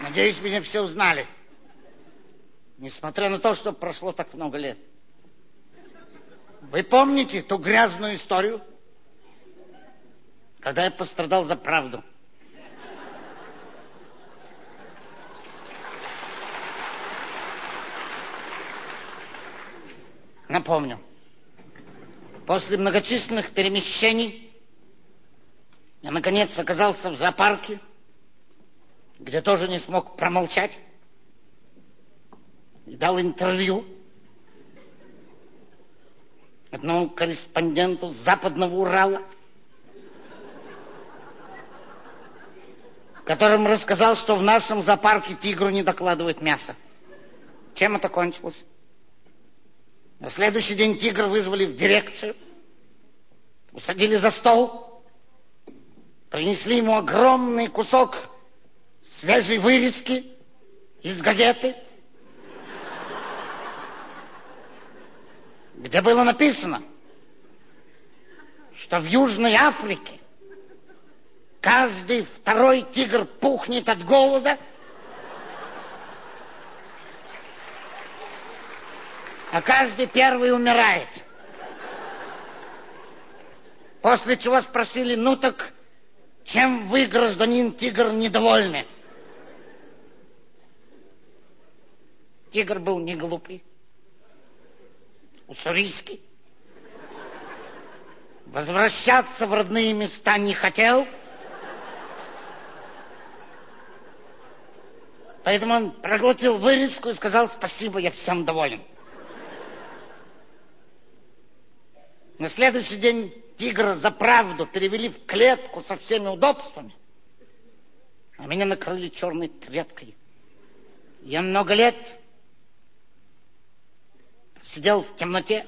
Надеюсь, меня все узнали. Несмотря на то, что прошло так много лет. Вы помните ту грязную историю, когда я пострадал за правду? Напомню. После многочисленных перемещений я, наконец, оказался в зоопарке, где тоже не смог промолчать, и дал интервью одному корреспонденту с западного Урала, которым рассказал, что в нашем зоопарке тигру не докладывают мясо. Чем это кончилось? На следующий день тигра вызвали в дирекцию, усадили за стол, принесли ему огромный кусок свежей вырезки из газеты, где было написано, что в Южной Африке каждый второй тигр пухнет от голода – а каждый первый умирает. После чего спросили, ну так чем вы, гражданин Тигр, недовольны? Тигр был не глупый, уссурийский. Возвращаться в родные места не хотел. Поэтому он проглотил вырезку и сказал спасибо, я всем доволен. На следующий день тигра за правду перевели в клетку со всеми удобствами, а меня накрыли черной тряпкой. Я много лет сидел в темноте,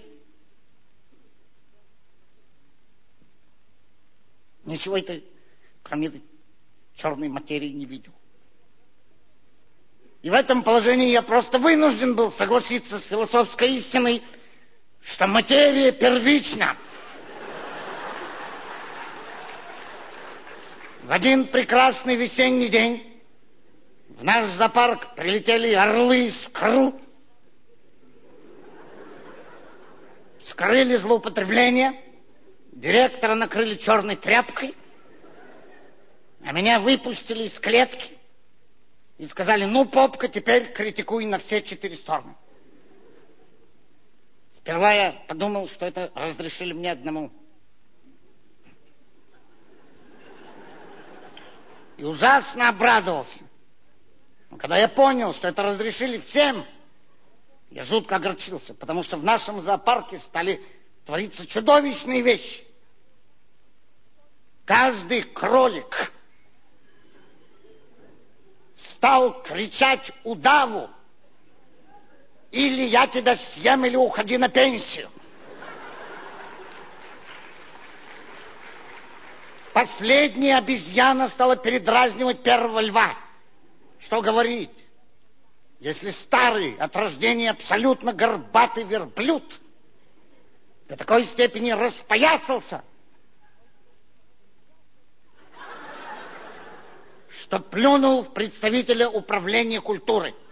ничего это, кроме черной материи, не видел. И в этом положении я просто вынужден был согласиться с философской истиной – что материя первична. В один прекрасный весенний день в наш зоопарк прилетели орлы с кру, скрыли злоупотребление, директора накрыли черной тряпкой, а меня выпустили из клетки и сказали, ну, попка, теперь критикуй на все четыре стороны. Сперва я подумал, что это разрешили мне одному. И ужасно обрадовался. Но когда я понял, что это разрешили всем, я жутко огорчился, потому что в нашем зоопарке стали твориться чудовищные вещи. Каждый кролик стал кричать удаву, или я тебя съем, или уходи на пенсию. Последняя обезьяна стала передразнивать первого льва. Что говорить? Если старый от рождения абсолютно горбатый верблюд до такой степени распоясался, что плюнул в представителя управления культуры –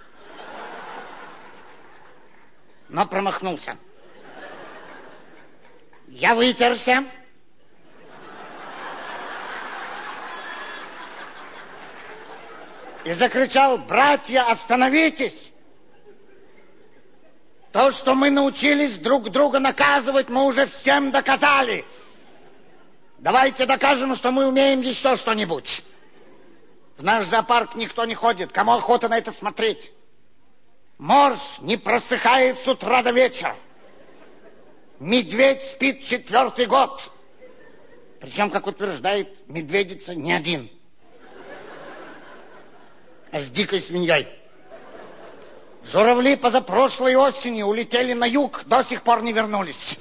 но промахнулся. Я вытерся. И закричал, братья, остановитесь! То, что мы научились друг друга наказывать, мы уже всем доказали. Давайте докажем, что мы умеем еще что-нибудь. В наш зоопарк никто не ходит. Кому охота на это смотреть? Морж не просыхает с утра до вечера. Медведь спит четвертый год. Причем, как утверждает медведица, не один. С дикой свиньей. Журавли позапрошлой осенью улетели на юг, до сих пор не вернулись.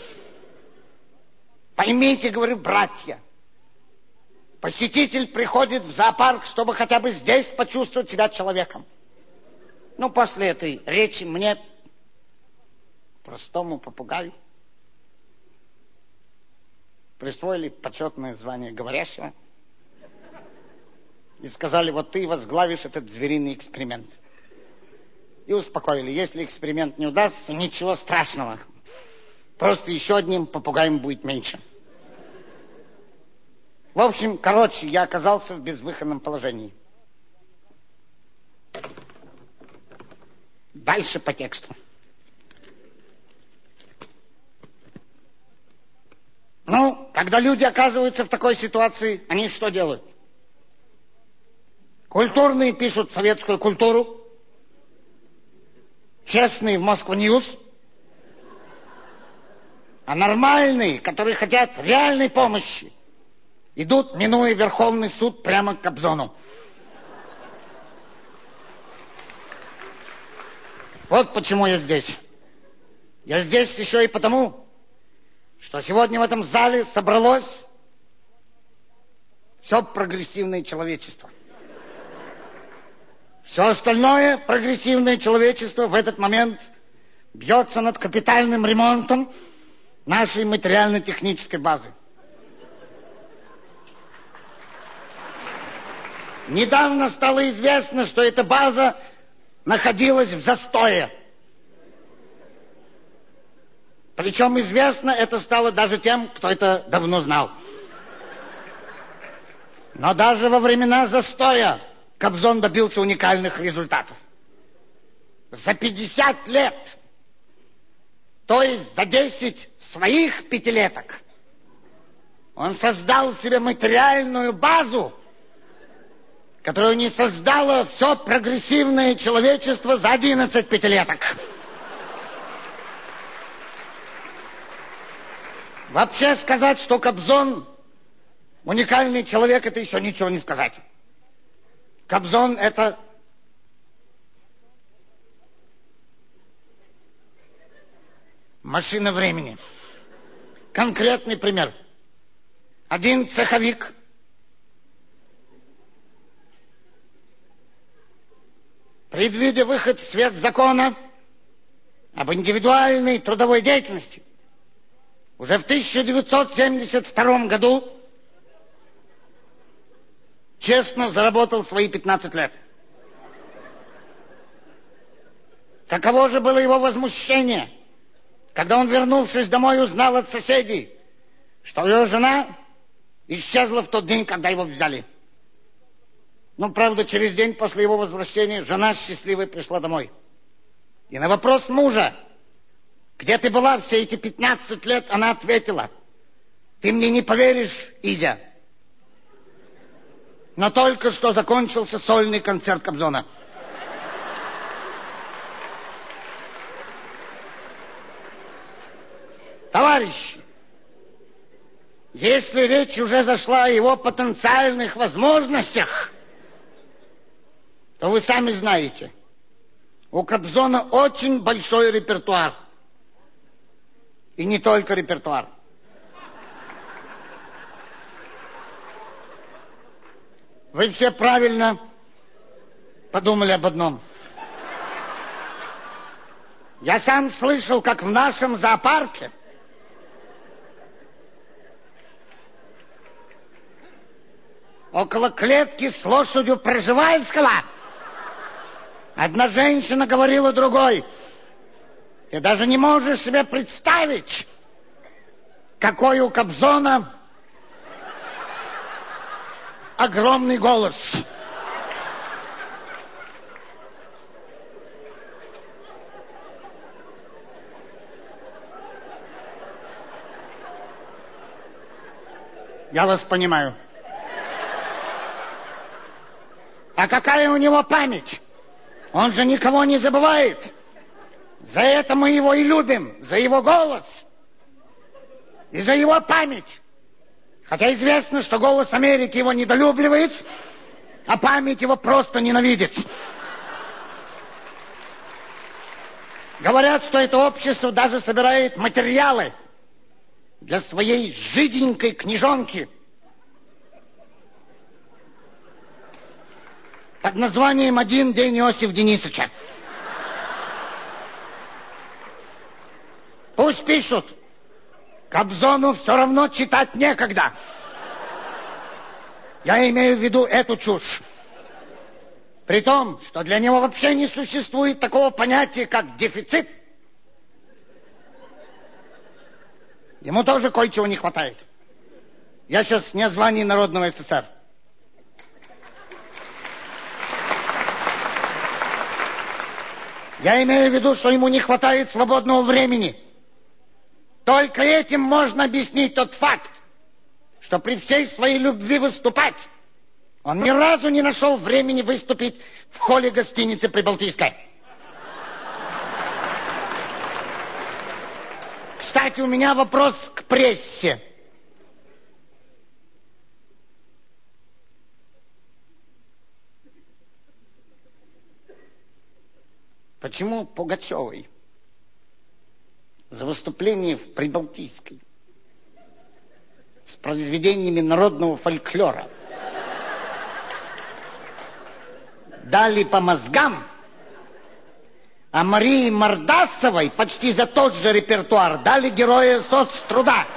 Поймите, говорю, братья, посетитель приходит в зоопарк, чтобы хотя бы здесь почувствовать себя человеком. Ну, после этой речи мне, простому попугаю, присвоили почетное звание говорящего. И сказали, вот ты возглавишь этот звериный эксперимент. И успокоили, если эксперимент не удастся, ничего страшного. Просто еще одним попугаем будет меньше. В общем, короче, я оказался в безвыходном положении. Дальше по тексту. Ну, когда люди оказываются в такой ситуации, они что делают? Культурные пишут советскую культуру, честные в Moscow News, а нормальные, которые хотят реальной помощи, идут, минуя Верховный суд, прямо к Кобзону. Вот почему я здесь. Я здесь еще и потому, что сегодня в этом зале собралось все прогрессивное человечество. Все остальное прогрессивное человечество в этот момент бьется над капитальным ремонтом нашей материально-технической базы. Недавно стало известно, что эта база находилась в застое. Причем известно это стало даже тем, кто это давно знал. Но даже во времена застоя Кобзон добился уникальных результатов. За 50 лет, то есть за 10 своих пятилеток, он создал себе материальную базу, которую не создало все прогрессивное человечество за 11 пятилеток. Вообще сказать, что Кобзон уникальный человек, это еще ничего не сказать. Кобзон это машина времени. Конкретный пример. Один цеховик – предвидя выход в свет закона об индивидуальной трудовой деятельности, уже в 1972 году честно заработал свои 15 лет. Каково же было его возмущение, когда он, вернувшись домой, узнал от соседей, что его жена исчезла в тот день, когда его взяли. Но, правда, через день после его возвращения жена счастливой пришла домой. И на вопрос мужа, где ты была все эти 15 лет, она ответила, ты мне не поверишь, Изя, но только что закончился сольный концерт Кобзона. Товарищи, если речь уже зашла о его потенциальных возможностях, то вы сами знаете, у Кобзона очень большой репертуар. И не только репертуар. Вы все правильно подумали об одном. Я сам слышал, как в нашем зоопарке около клетки с лошадью Проживальского Одна женщина говорила другой, ты даже не можешь себе представить, какой у Кобзона огромный голос. Я вас понимаю. А какая у него память? Он же никого не забывает. За это мы его и любим, за его голос и за его память. Хотя известно, что голос Америки его недолюбливает, а память его просто ненавидит. Говорят, что это общество даже собирает материалы для своей жиденькой книжонки – под названием «Один день Иосиф Денисовича». Пусть пишут. Кобзону все равно читать некогда. Я имею в виду эту чушь. При том, что для него вообще не существует такого понятия, как дефицит. Ему тоже кое-чего не хватает. Я сейчас не о звании Народного СССР. Я имею в виду, что ему не хватает свободного времени. Только этим можно объяснить тот факт, что при всей своей любви выступать он ни разу не нашел времени выступить в холле гостиницы Прибалтийской. Кстати, у меня вопрос к прессе. Почему Пугачевой за выступление в Прибалтийской с произведениями народного фольклора дали по мозгам, а Марии Мордасовой почти за тот же репертуар дали героя соцтруда.